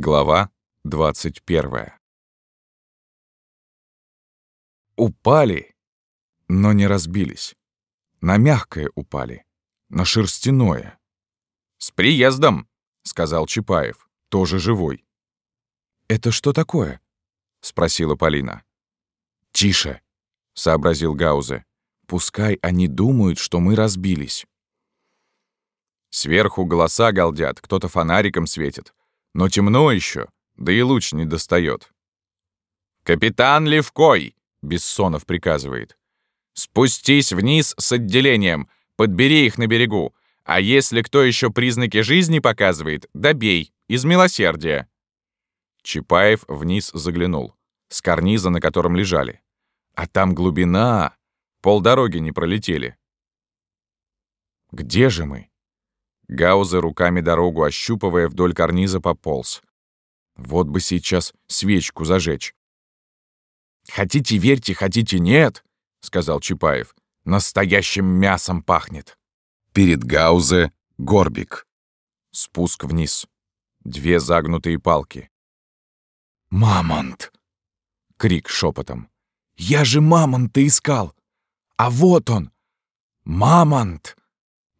Глава 21. Упали, но не разбились. На мягкое упали, на шерстяное. «С приездом!» — сказал Чапаев, тоже живой. «Это что такое?» — спросила Полина. «Тише!» — сообразил Гаузе. «Пускай они думают, что мы разбились». Сверху голоса галдят, кто-то фонариком светит. Но темно еще, да и луч не достает. «Капитан Левкой!» — Бессонов приказывает. «Спустись вниз с отделением, подбери их на берегу, а если кто еще признаки жизни показывает, добей, из милосердия». Чапаев вниз заглянул, с карниза, на котором лежали. А там глубина, полдороги не пролетели. «Где же мы?» Гауза руками дорогу ощупывая вдоль карниза пополз. Вот бы сейчас свечку зажечь. «Хотите верьте, хотите нет», — сказал Чапаев. «Настоящим мясом пахнет». Перед Гаузе — горбик. Спуск вниз. Две загнутые палки. «Мамонт!» — крик шепотом. «Я же мамонта искал! А вот он! Мамонт!»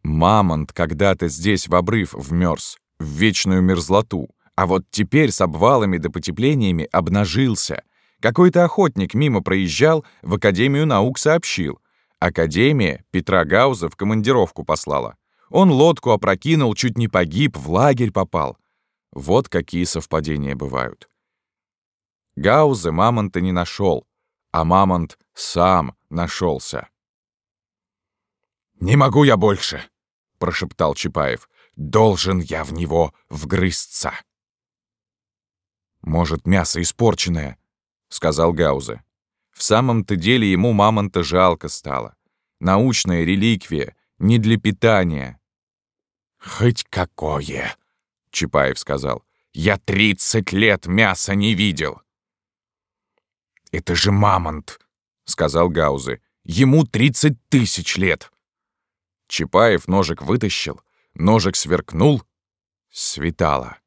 Мамонт когда-то здесь в обрыв вмерз, в вечную мерзлоту, а вот теперь с обвалами да потеплениями обнажился. Какой-то охотник мимо проезжал, в Академию наук сообщил. Академия Петра Гауза в командировку послала. Он лодку опрокинул, чуть не погиб, в лагерь попал. Вот какие совпадения бывают. Гауза мамонта не нашел, а мамонт сам нашелся. «Не могу я больше!» — прошептал Чапаев. «Должен я в него вгрызться!» «Может, мясо испорченное?» — сказал Гаузе. В самом-то деле ему мамонта жалко стало. Научная реликвия, не для питания. «Хоть какое!» — Чапаев сказал. «Я тридцать лет мяса не видел!» «Это же мамонт!» — сказал Гаузе. «Ему тридцать тысяч лет!» Чапаев ножик вытащил, ножик сверкнул. Светало.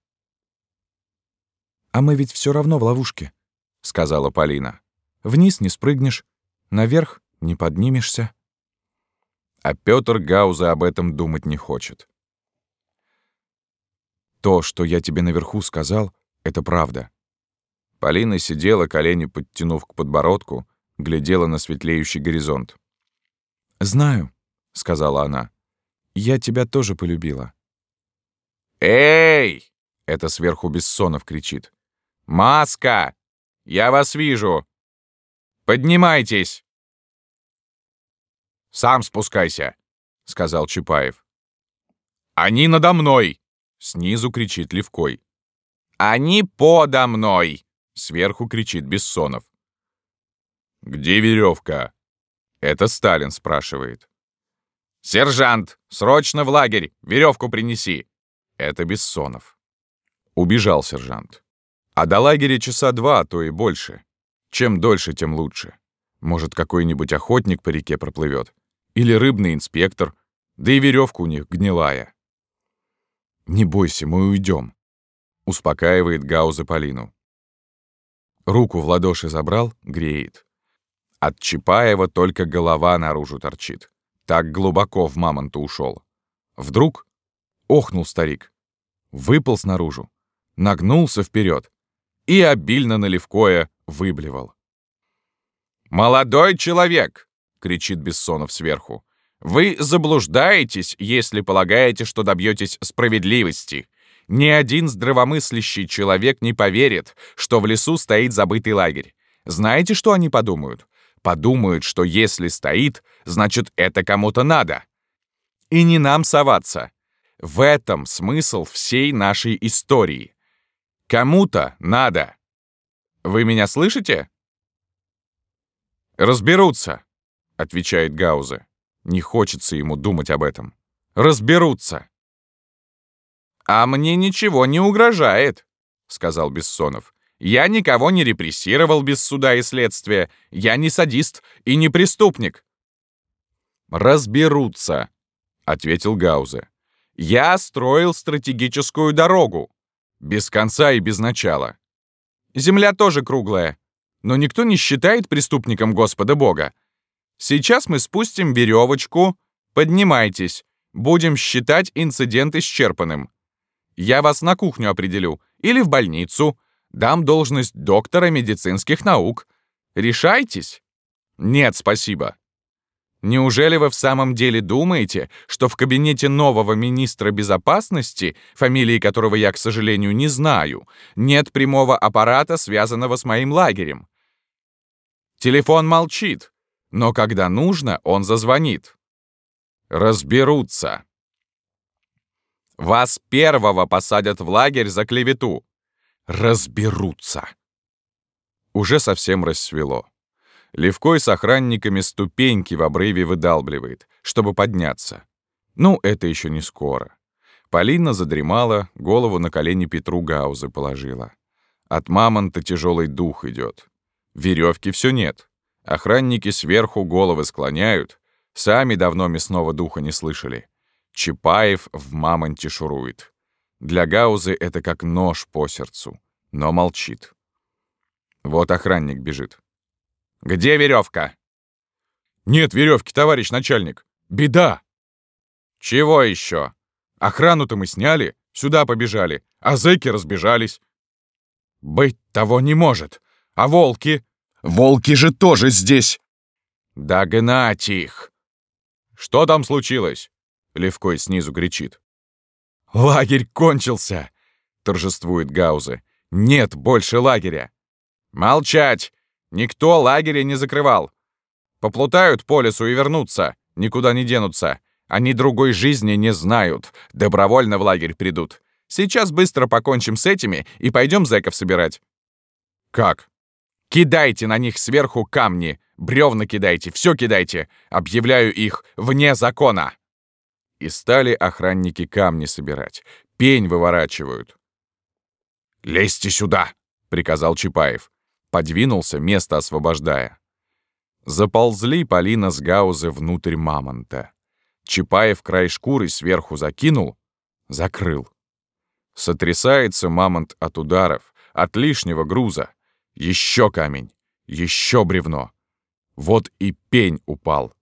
«А мы ведь все равно в ловушке», — сказала Полина. «Вниз не спрыгнешь, наверх не поднимешься». А Пётр Гауза об этом думать не хочет. «То, что я тебе наверху сказал, — это правда». Полина сидела, колени подтянув к подбородку, глядела на светлеющий горизонт. «Знаю», — сказала она. «Я тебя тоже полюбила». «Эй!» — это сверху Бессонов кричит. «Маска! Я вас вижу! Поднимайтесь!» «Сам спускайся!» — сказал Чапаев. «Они надо мной!» — снизу кричит Левкой. «Они подо мной!» — сверху кричит Бессонов. «Где веревка?» — это Сталин спрашивает. «Сержант, срочно в лагерь! Веревку принеси!» Это Бессонов. Убежал сержант. А до лагеря часа два, а то и больше. Чем дольше, тем лучше. Может, какой-нибудь охотник по реке проплывет. Или рыбный инспектор. Да и веревка у них гнилая. «Не бойся, мы уйдем», — успокаивает Гауза Полину. Руку в ладоши забрал, греет. От Чапаева только голова наружу торчит. Так глубоко в мамонта ушел. Вдруг охнул старик. Выпал снаружи, нагнулся вперед и обильно наливкое выблевал. «Молодой человек!» — кричит Бессонов сверху. «Вы заблуждаетесь, если полагаете, что добьетесь справедливости. Ни один здравомыслящий человек не поверит, что в лесу стоит забытый лагерь. Знаете, что они подумают? Подумают, что если стоит, значит, это кому-то надо. И не нам соваться. В этом смысл всей нашей истории. Кому-то надо. Вы меня слышите? «Разберутся», — отвечает Гаузе. Не хочется ему думать об этом. «Разберутся». «А мне ничего не угрожает», — сказал Бессонов. Я никого не репрессировал без суда и следствия. Я не садист и не преступник. «Разберутся», — ответил Гаузе. «Я строил стратегическую дорогу. Без конца и без начала. Земля тоже круглая, но никто не считает преступником Господа Бога. Сейчас мы спустим веревочку, поднимайтесь, будем считать инцидент исчерпанным. Я вас на кухню определю или в больницу, дам должность доктора медицинских наук. Решайтесь? Нет, спасибо. Неужели вы в самом деле думаете, что в кабинете нового министра безопасности, фамилии которого я, к сожалению, не знаю, нет прямого аппарата, связанного с моим лагерем? Телефон молчит, но когда нужно, он зазвонит. Разберутся. Вас первого посадят в лагерь за клевету. Разберутся. Уже совсем рассвело. Левкой с охранниками ступеньки в обрыве выдалбливает, чтобы подняться. Ну, это еще не скоро. Полина задремала, голову на колени Петру Гаузы положила. От мамонта тяжелый дух идет. Веревки все нет. Охранники сверху головы склоняют. Сами давно мясного духа не слышали. Чапаев в мамонте шурует. Для Гаузы это как нож по сердцу, но молчит. Вот охранник бежит. «Где веревка? «Нет веревки, товарищ начальник. Беда!» «Чего еще? Охрану-то мы сняли, сюда побежали, а зэки разбежались». «Быть того не может. А волки?» «Волки же тоже здесь!» «Догнать их!» «Что там случилось?» Левкой снизу кричит. «Лагерь кончился!» — торжествует Гаузе. «Нет больше лагеря!» «Молчать! Никто лагеря не закрывал. Поплутают по лесу и вернутся, никуда не денутся. Они другой жизни не знают, добровольно в лагерь придут. Сейчас быстро покончим с этими и пойдем зэков собирать». «Как?» «Кидайте на них сверху камни, бревна кидайте, все кидайте. Объявляю их вне закона». И стали охранники камни собирать. Пень выворачивают. «Лезьте сюда!» — приказал Чапаев подвинулся, место освобождая. Заползли Полина с Гаузы внутрь мамонта. Чапаев край шкуры сверху закинул, закрыл. Сотрясается мамонт от ударов, от лишнего груза. Еще камень, еще бревно. Вот и пень упал.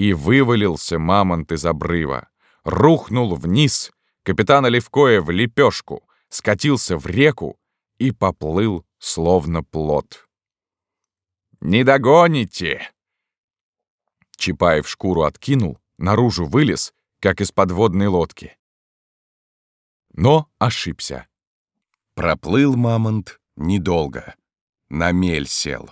И вывалился мамонт из обрыва. Рухнул вниз, капитана Левкоя в лепешку, скатился в реку и поплыл словно плод. «Не догоните!» Чапаев шкуру откинул, наружу вылез, как из подводной лодки. Но ошибся. Проплыл мамонт недолго. На мель сел.